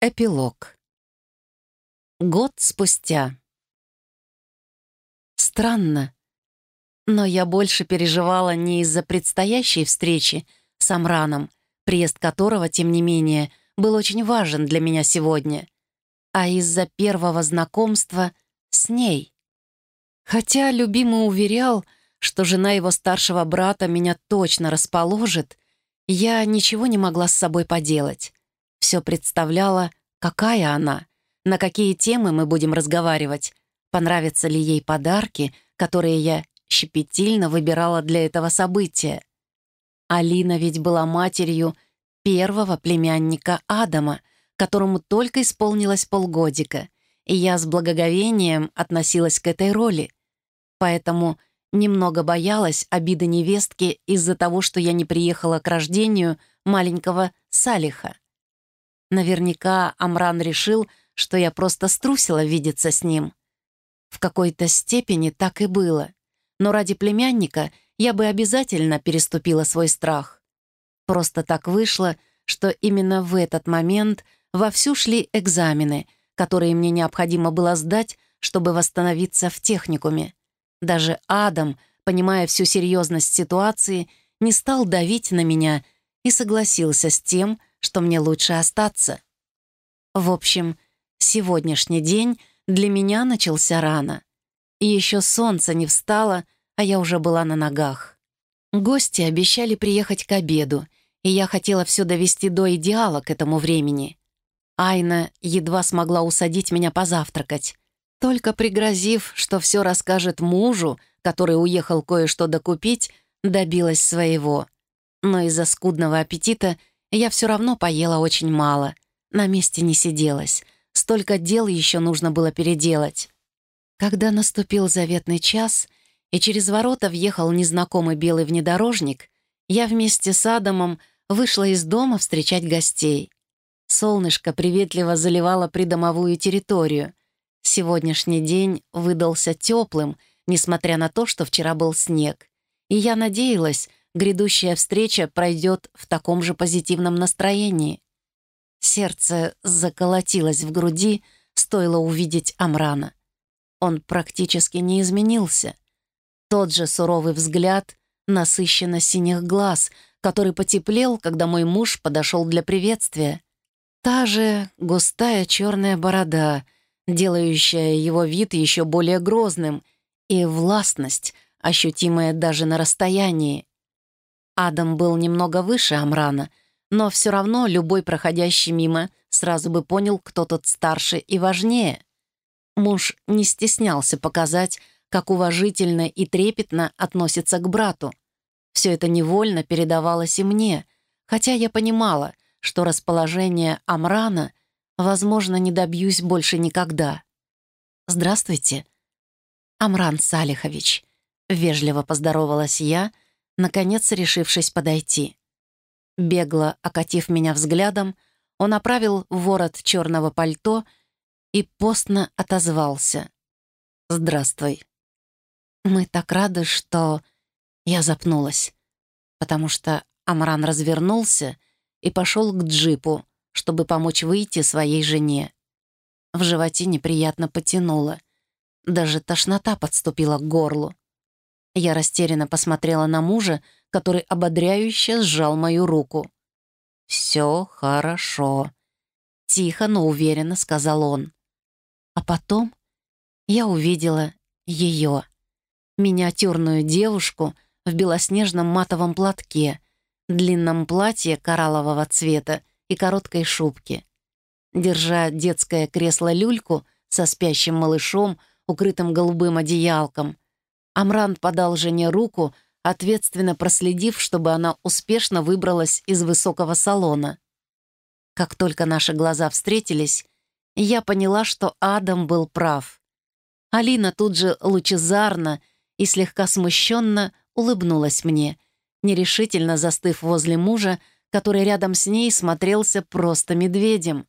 Эпилог. Год спустя. Странно, но я больше переживала не из-за предстоящей встречи с Амраном, приезд которого, тем не менее, был очень важен для меня сегодня, а из-за первого знакомства с ней. Хотя любимый уверял, что жена его старшего брата меня точно расположит, я ничего не могла с собой поделать. Все представляла, какая она, на какие темы мы будем разговаривать, понравятся ли ей подарки, которые я щепетильно выбирала для этого события. Алина ведь была матерью первого племянника Адама, которому только исполнилось полгодика, и я с благоговением относилась к этой роли. Поэтому немного боялась обиды невестки из-за того, что я не приехала к рождению маленького Салиха. Наверняка Амран решил, что я просто струсила видеться с ним. В какой-то степени так и было. Но ради племянника я бы обязательно переступила свой страх. Просто так вышло, что именно в этот момент вовсю шли экзамены, которые мне необходимо было сдать, чтобы восстановиться в техникуме. Даже Адам, понимая всю серьезность ситуации, не стал давить на меня и согласился с тем, что мне лучше остаться. В общем, сегодняшний день для меня начался рано. И еще солнце не встало, а я уже была на ногах. Гости обещали приехать к обеду, и я хотела все довести до идеала к этому времени. Айна едва смогла усадить меня позавтракать, только пригрозив, что все расскажет мужу, который уехал кое-что докупить, добилась своего. Но из-за скудного аппетита я все равно поела очень мало. На месте не сиделась. Столько дел еще нужно было переделать. Когда наступил заветный час, и через ворота въехал незнакомый белый внедорожник, я вместе с Адамом вышла из дома встречать гостей. Солнышко приветливо заливало придомовую территорию. Сегодняшний день выдался теплым, несмотря на то, что вчера был снег. И я надеялась, грядущая встреча пройдет в таком же позитивном настроении. Сердце заколотилось в груди, стоило увидеть Амрана. Он практически не изменился. Тот же суровый взгляд, насыщенно синих глаз, который потеплел, когда мой муж подошел для приветствия. Та же густая черная борода, делающая его вид еще более грозным, и властность, ощутимая даже на расстоянии. Адам был немного выше Амрана, но все равно любой проходящий мимо сразу бы понял, кто тот старше и важнее. Муж не стеснялся показать, как уважительно и трепетно относится к брату. Все это невольно передавалось и мне, хотя я понимала, что расположение Амрана, возможно, не добьюсь больше никогда. «Здравствуйте, Амран Салихович», — вежливо поздоровалась я — наконец решившись подойти. Бегло окатив меня взглядом, он оправил ворот черного пальто и постно отозвался. «Здравствуй». «Мы так рады, что...» Я запнулась, потому что Амран развернулся и пошел к джипу, чтобы помочь выйти своей жене. В животе неприятно потянуло. Даже тошнота подступила к горлу. Я растерянно посмотрела на мужа, который ободряюще сжал мою руку. «Все хорошо», — тихо, но уверенно сказал он. А потом я увидела ее, миниатюрную девушку в белоснежном матовом платке, длинном платье кораллового цвета и короткой шубке. Держа детское кресло-люльку со спящим малышом, укрытым голубым одеялком — Амран подал жене руку, ответственно проследив, чтобы она успешно выбралась из высокого салона. Как только наши глаза встретились, я поняла, что Адам был прав. Алина тут же лучезарно и слегка смущенно улыбнулась мне, нерешительно застыв возле мужа, который рядом с ней смотрелся просто медведем.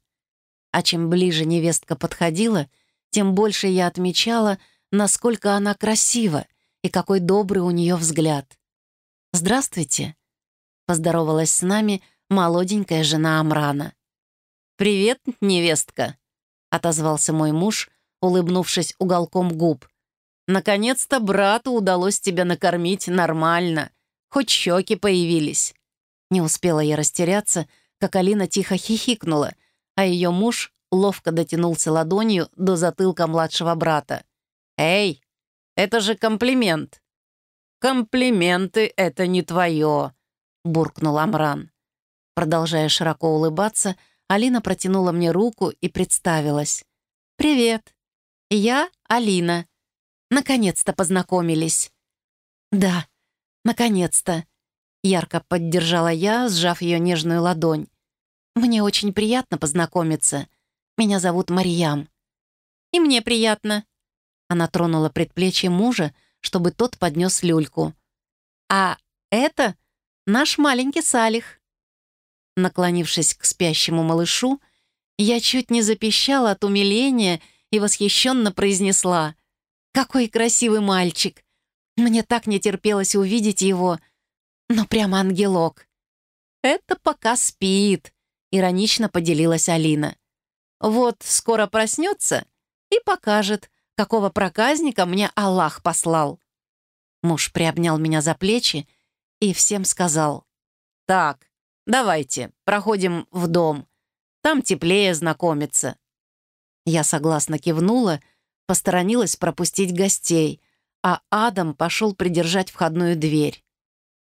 А чем ближе невестка подходила, тем больше я отмечала, насколько она красива — и какой добрый у нее взгляд. «Здравствуйте», — поздоровалась с нами молоденькая жена Амрана. «Привет, невестка», — отозвался мой муж, улыбнувшись уголком губ. «Наконец-то брату удалось тебя накормить нормально. Хоть щеки появились». Не успела я растеряться, как Алина тихо хихикнула, а ее муж ловко дотянулся ладонью до затылка младшего брата. «Эй, это же комплимент!» «Комплименты — это не твое», — буркнул Амран. Продолжая широко улыбаться, Алина протянула мне руку и представилась. «Привет, я Алина. Наконец-то познакомились». «Да, наконец-то», — ярко поддержала я, сжав ее нежную ладонь. «Мне очень приятно познакомиться. Меня зовут Марьям». «И мне приятно». Она тронула предплечье мужа, чтобы тот поднес люльку. «А это наш маленький Салих». Наклонившись к спящему малышу, я чуть не запищала от умиления и восхищенно произнесла «Какой красивый мальчик! Мне так не терпелось увидеть его, но прямо ангелок». «Это пока спит», — иронично поделилась Алина. «Вот скоро проснется и покажет, какого проказника мне Аллах послал». Муж приобнял меня за плечи и всем сказал. «Так, давайте, проходим в дом. Там теплее знакомиться». Я согласно кивнула, посторонилась пропустить гостей, а Адам пошел придержать входную дверь.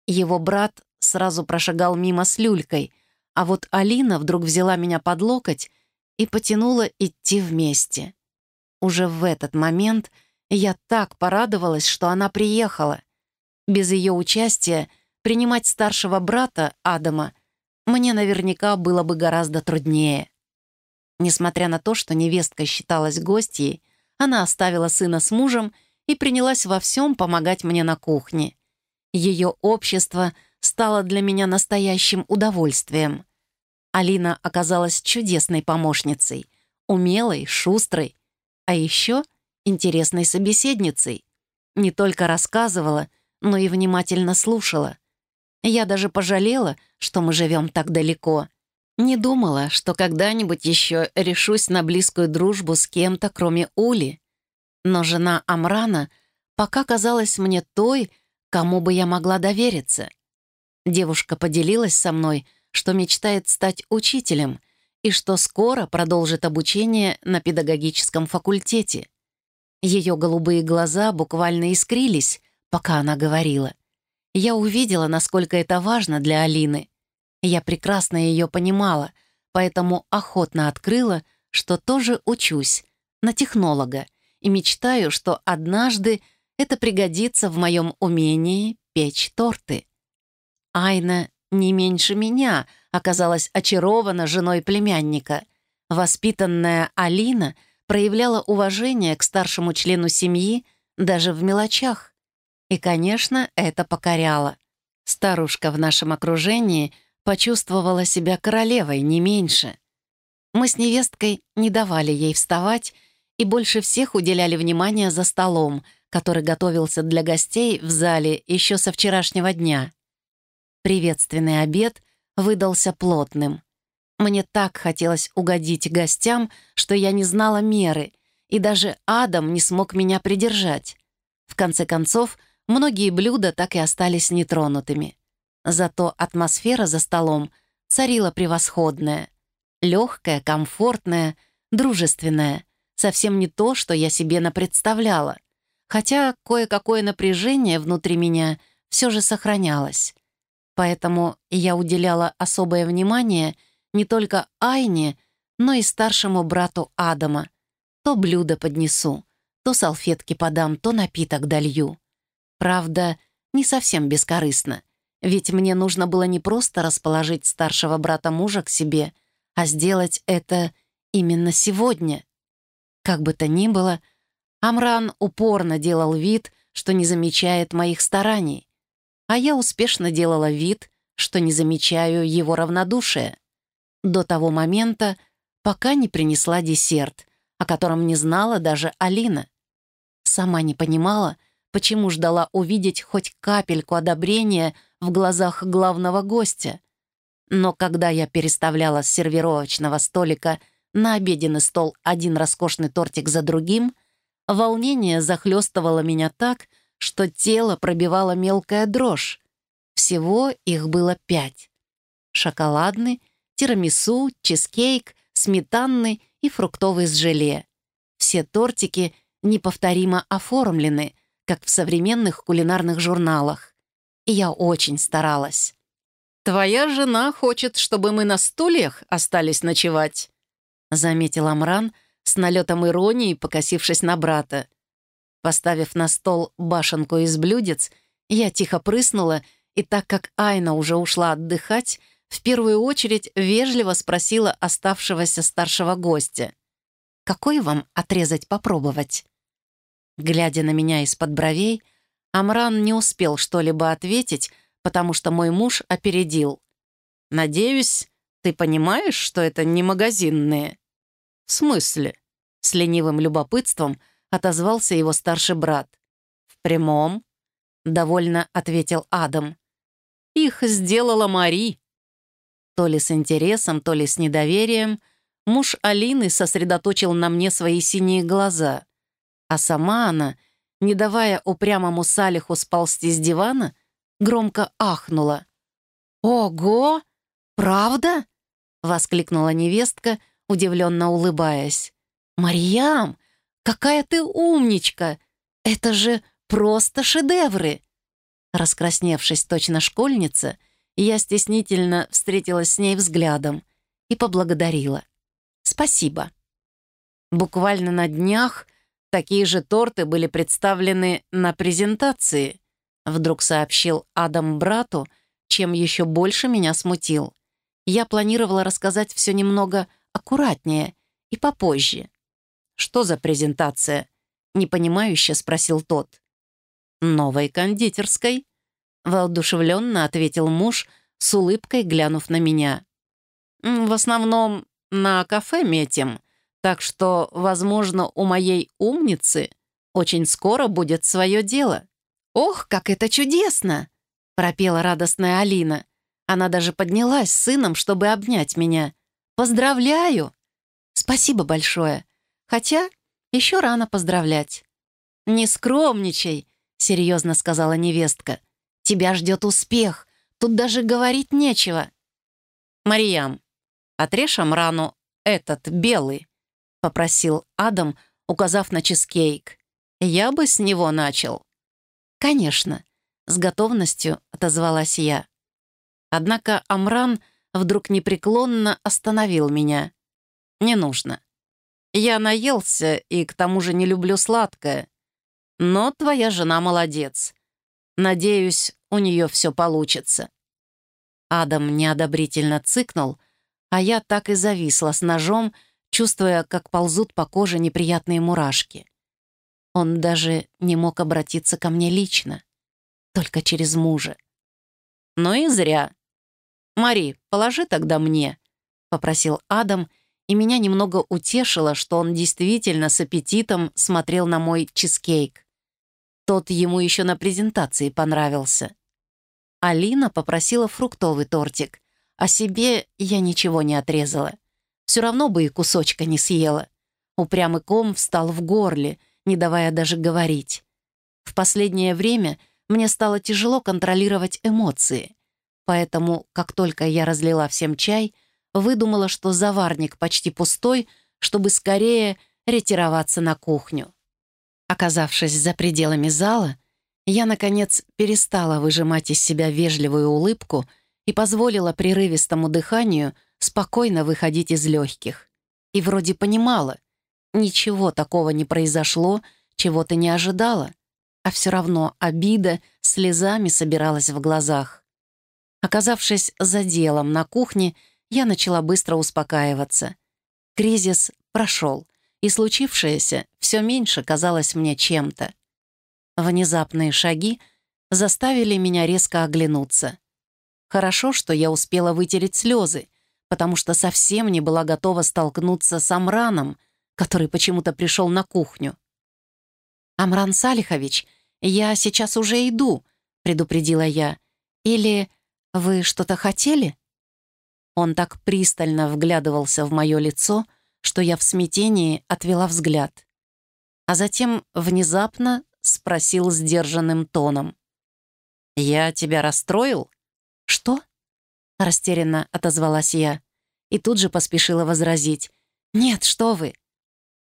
Его брат сразу прошагал мимо с люлькой, а вот Алина вдруг взяла меня под локоть и потянула идти вместе. Уже в этот момент я так порадовалась, что она приехала. Без ее участия принимать старшего брата, Адама, мне наверняка было бы гораздо труднее. Несмотря на то, что невестка считалась гостьей, она оставила сына с мужем и принялась во всем помогать мне на кухне. Ее общество стало для меня настоящим удовольствием. Алина оказалась чудесной помощницей, умелой, шустрой а еще интересной собеседницей. Не только рассказывала, но и внимательно слушала. Я даже пожалела, что мы живем так далеко. Не думала, что когда-нибудь еще решусь на близкую дружбу с кем-то, кроме Ули. Но жена Амрана пока казалась мне той, кому бы я могла довериться. Девушка поделилась со мной, что мечтает стать учителем и что скоро продолжит обучение на педагогическом факультете. Ее голубые глаза буквально искрились, пока она говорила. Я увидела, насколько это важно для Алины. Я прекрасно ее понимала, поэтому охотно открыла, что тоже учусь на технолога и мечтаю, что однажды это пригодится в моем умении печь торты. Айна не меньше меня — оказалась очарована женой племянника. Воспитанная Алина проявляла уважение к старшему члену семьи даже в мелочах. И, конечно, это покоряло. Старушка в нашем окружении почувствовала себя королевой не меньше. Мы с невесткой не давали ей вставать и больше всех уделяли внимание за столом, который готовился для гостей в зале еще со вчерашнего дня. Приветственный обед выдался плотным. Мне так хотелось угодить гостям, что я не знала меры, и даже Адам не смог меня придержать. В конце концов, многие блюда так и остались нетронутыми. Зато атмосфера за столом царила превосходная. Легкая, комфортная, дружественная. Совсем не то, что я себе напредставляла. Хотя кое-какое напряжение внутри меня все же сохранялось. Поэтому я уделяла особое внимание не только Айне, но и старшему брату Адама. То блюдо поднесу, то салфетки подам, то напиток долью. Правда, не совсем бескорыстно, ведь мне нужно было не просто расположить старшего брата мужа к себе, а сделать это именно сегодня. Как бы то ни было, Амран упорно делал вид, что не замечает моих стараний а я успешно делала вид, что не замечаю его равнодушия. До того момента, пока не принесла десерт, о котором не знала даже Алина. Сама не понимала, почему ждала увидеть хоть капельку одобрения в глазах главного гостя. Но когда я переставляла с сервировочного столика на обеденный стол один роскошный тортик за другим, волнение захлестывало меня так, что тело пробивало мелкая дрожь. Всего их было пять. Шоколадный, тирамису, чизкейк, сметанный и фруктовый с желе. Все тортики неповторимо оформлены, как в современных кулинарных журналах. И я очень старалась. «Твоя жена хочет, чтобы мы на стульях остались ночевать», заметил Амран с налетом иронии, покосившись на брата. Поставив на стол башенку из блюдец, я тихо прыснула, и так как Айна уже ушла отдыхать, в первую очередь вежливо спросила оставшегося старшего гостя. «Какой вам отрезать попробовать?» Глядя на меня из-под бровей, Амран не успел что-либо ответить, потому что мой муж опередил. «Надеюсь, ты понимаешь, что это не магазинные?» «В смысле?» С ленивым любопытством отозвался его старший брат. «В прямом?» — довольно ответил Адам. «Их сделала Мари». То ли с интересом, то ли с недоверием муж Алины сосредоточил на мне свои синие глаза, а сама она, не давая упрямому Салиху сползти с дивана, громко ахнула. «Ого! Правда?» — воскликнула невестка, удивленно улыбаясь. «Марьям, какая ты умничка! Это же просто шедевры!» Раскрасневшись точно школьница, я стеснительно встретилась с ней взглядом и поблагодарила. «Спасибо». Буквально на днях такие же торты были представлены на презентации, вдруг сообщил Адам брату, чем еще больше меня смутил. Я планировала рассказать все немного аккуратнее и попозже. «Что за презентация?» — непонимающе спросил тот. «Новой кондитерской», — воодушевленно ответил муж, с улыбкой глянув на меня. «В основном на кафе метим, так что, возможно, у моей умницы очень скоро будет свое дело». «Ох, как это чудесно!» — пропела радостная Алина. Она даже поднялась с сыном, чтобы обнять меня. «Поздравляю!» «Спасибо большое. Хотя еще рано поздравлять». «Не скромничай», — серьезно сказала невестка. «Тебя ждет успех. Тут даже говорить нечего». «Мариям, отрежь Амрану этот, белый», — попросил Адам, указав на чизкейк. «Я бы с него начал». «Конечно», — с готовностью отозвалась я. Однако Амран вдруг непреклонно остановил меня. «Не нужно. Я наелся и к тому же не люблю сладкое. Но твоя жена молодец. Надеюсь, у нее все получится». Адам неодобрительно цыкнул, а я так и зависла с ножом, чувствуя, как ползут по коже неприятные мурашки. Он даже не мог обратиться ко мне лично, только через мужа. «Ну и зря. Мари, положи тогда мне», — попросил Адам, и меня немного утешило, что он действительно с аппетитом смотрел на мой чизкейк. Тот ему еще на презентации понравился. Алина попросила фруктовый тортик, а себе я ничего не отрезала. Все равно бы и кусочка не съела. Упрямый ком встал в горле, не давая даже говорить. В последнее время мне стало тяжело контролировать эмоции. Поэтому, как только я разлила всем чай, выдумала, что заварник почти пустой, чтобы скорее ретироваться на кухню. Оказавшись за пределами зала, я, наконец, перестала выжимать из себя вежливую улыбку и позволила прерывистому дыханию спокойно выходить из легких. И вроде понимала, ничего такого не произошло, чего ты не ожидала, а все равно обида слезами собиралась в глазах. Оказавшись за делом на кухне, я начала быстро успокаиваться. Кризис прошел, и случившееся все меньше казалось мне чем-то. Внезапные шаги заставили меня резко оглянуться. Хорошо, что я успела вытереть слезы, потому что совсем не была готова столкнуться с Амраном, который почему-то пришел на кухню. «Амран Салихович, я сейчас уже иду», — предупредила я. «Или вы что-то хотели?» Он так пристально вглядывался в мое лицо, что я в смятении отвела взгляд. А затем внезапно спросил сдержанным тоном. «Я тебя расстроил?» «Что?» — растерянно отозвалась я и тут же поспешила возразить. «Нет, что вы!»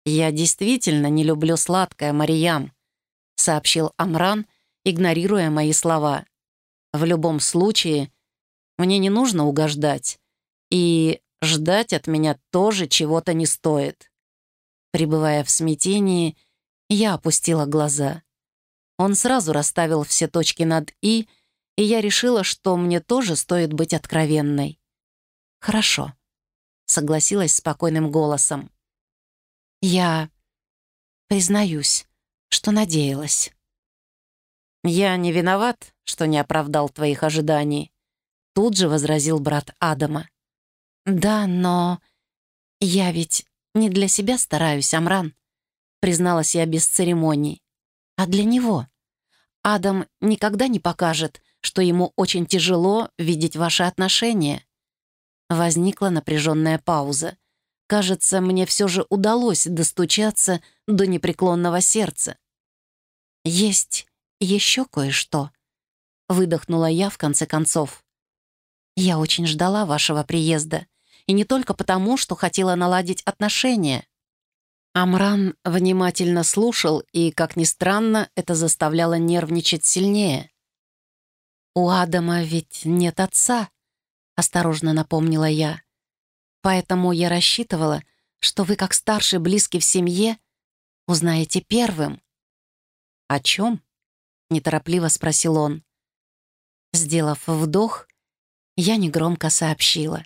«Я действительно не люблю сладкое, Мариям», — сообщил Амран, игнорируя мои слова. «В любом случае, мне не нужно угождать, и ждать от меня тоже чего-то не стоит». Пребывая в смятении, я опустила глаза. Он сразу расставил все точки над «и», и я решила, что мне тоже стоит быть откровенной. «Хорошо», — согласилась спокойным голосом. «Я признаюсь, что надеялась». «Я не виноват, что не оправдал твоих ожиданий», — тут же возразил брат Адама. «Да, но я ведь не для себя стараюсь, Амран», — призналась я без церемоний, — «а для него». Адам никогда не покажет, что ему очень тяжело видеть ваши отношения. Возникла напряженная пауза. Кажется, мне все же удалось достучаться до непреклонного сердца. «Есть еще кое-что», — выдохнула я в конце концов. «Я очень ждала вашего приезда, и не только потому, что хотела наладить отношения. Амран внимательно слушал, и, как ни странно, это заставляло нервничать сильнее. «У Адама ведь нет отца», — осторожно напомнила я. «Поэтому я рассчитывала, что вы, как старший близкий в семье, узнаете первым». «О чем?» — неторопливо спросил он. Сделав вдох, я негромко сообщила.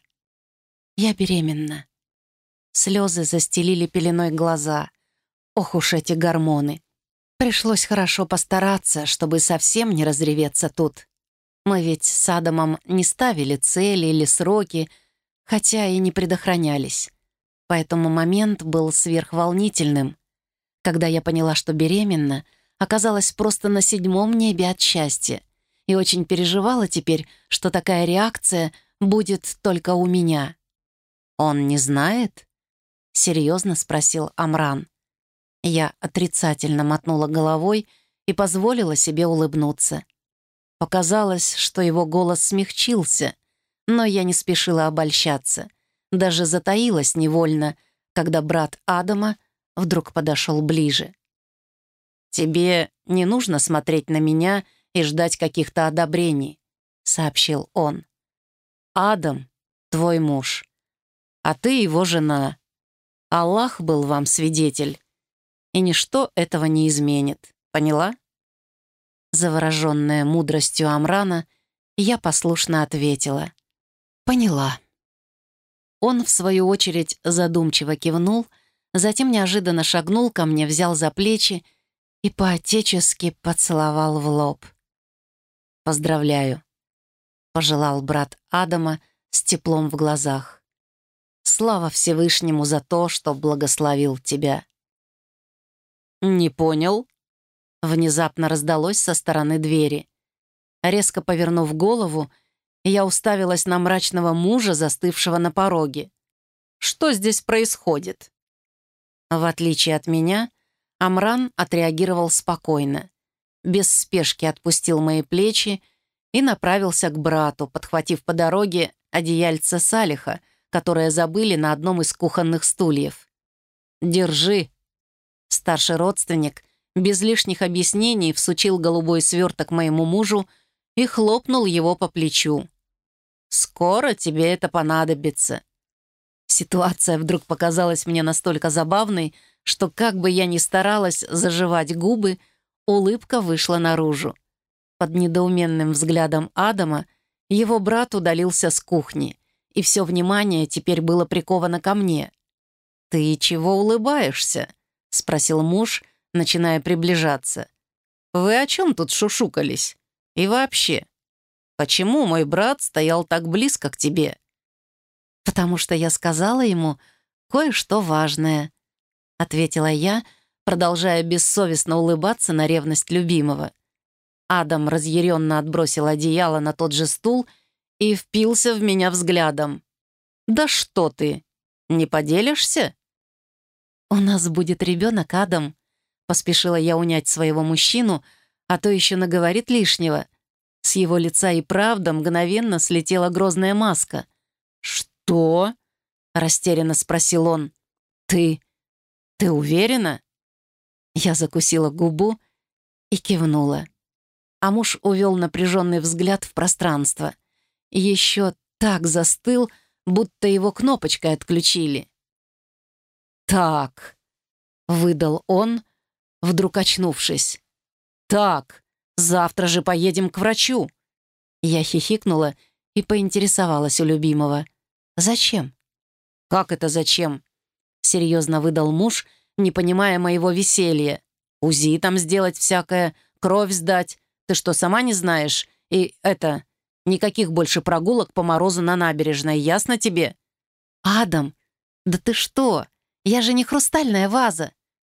«Я беременна». Слезы застелили пеленой глаза. Ох уж эти гормоны. Пришлось хорошо постараться, чтобы совсем не разреветься тут. Мы ведь с Адамом не ставили цели или сроки, хотя и не предохранялись. Поэтому момент был сверхволнительным. Когда я поняла, что беременна, оказалась просто на седьмом небе от счастья и очень переживала теперь, что такая реакция будет только у меня. «Он не знает?» — серьезно спросил Амран. Я отрицательно мотнула головой и позволила себе улыбнуться. Показалось, что его голос смягчился, но я не спешила обольщаться. Даже затаилась невольно, когда брат Адама вдруг подошел ближе. «Тебе не нужно смотреть на меня и ждать каких-то одобрений», — сообщил он. «Адам — твой муж, а ты его жена. Аллах был вам свидетель, и ничто этого не изменит. Поняла?» Завороженная мудростью Амрана, я послушно ответила. «Поняла». Он, в свою очередь, задумчиво кивнул, затем неожиданно шагнул ко мне, взял за плечи и поотечески поцеловал в лоб. «Поздравляю», — пожелал брат Адама с теплом в глазах. Слава Всевышнему за то, что благословил тебя». «Не понял?» Внезапно раздалось со стороны двери. Резко повернув голову, я уставилась на мрачного мужа, застывшего на пороге. «Что здесь происходит?» В отличие от меня, Амран отреагировал спокойно. Без спешки отпустил мои плечи и направился к брату, подхватив по дороге одеяльце Салиха — которое забыли на одном из кухонных стульев. «Держи». Старший родственник без лишних объяснений всучил голубой сверток моему мужу и хлопнул его по плечу. «Скоро тебе это понадобится». Ситуация вдруг показалась мне настолько забавной, что как бы я ни старалась заживать губы, улыбка вышла наружу. Под недоуменным взглядом Адама его брат удалился с кухни и все внимание теперь было приковано ко мне. «Ты чего улыбаешься?» — спросил муж, начиная приближаться. «Вы о чем тут шушукались? И вообще, почему мой брат стоял так близко к тебе?» «Потому что я сказала ему кое-что важное», — ответила я, продолжая бессовестно улыбаться на ревность любимого. Адам разъяренно отбросил одеяло на тот же стул и впился в меня взглядом. «Да что ты, не поделишься?» «У нас будет ребенок, Адам», — поспешила я унять своего мужчину, а то еще наговорит лишнего. С его лица и правда мгновенно слетела грозная маска. «Что?» — растерянно спросил он. «Ты... ты уверена?» Я закусила губу и кивнула. А муж увел напряженный взгляд в пространство. Еще так застыл, будто его кнопочкой отключили. «Так», — выдал он, вдруг очнувшись. «Так, завтра же поедем к врачу». Я хихикнула и поинтересовалась у любимого. «Зачем?» «Как это зачем?» — серьезно выдал муж, не понимая моего веселья. «УЗИ там сделать всякое, кровь сдать. Ты что, сама не знаешь? И это... Никаких больше прогулок по морозу на набережной, ясно тебе?» «Адам, да ты что? Я же не хрустальная ваза!»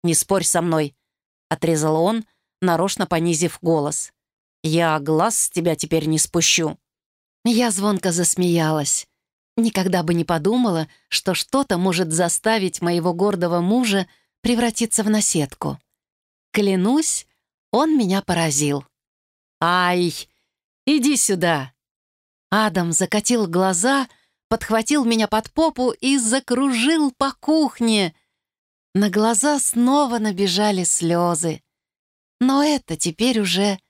«Не спорь со мной!» — отрезал он, нарочно понизив голос. «Я глаз с тебя теперь не спущу». Я звонко засмеялась. Никогда бы не подумала, что что-то может заставить моего гордого мужа превратиться в наседку. Клянусь, он меня поразил. «Ай, иди сюда!» Адам закатил глаза, подхватил меня под попу и закружил по кухне. На глаза снова набежали слезы. Но это теперь уже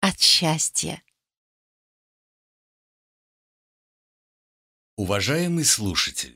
от счастья. Уважаемый слушатель,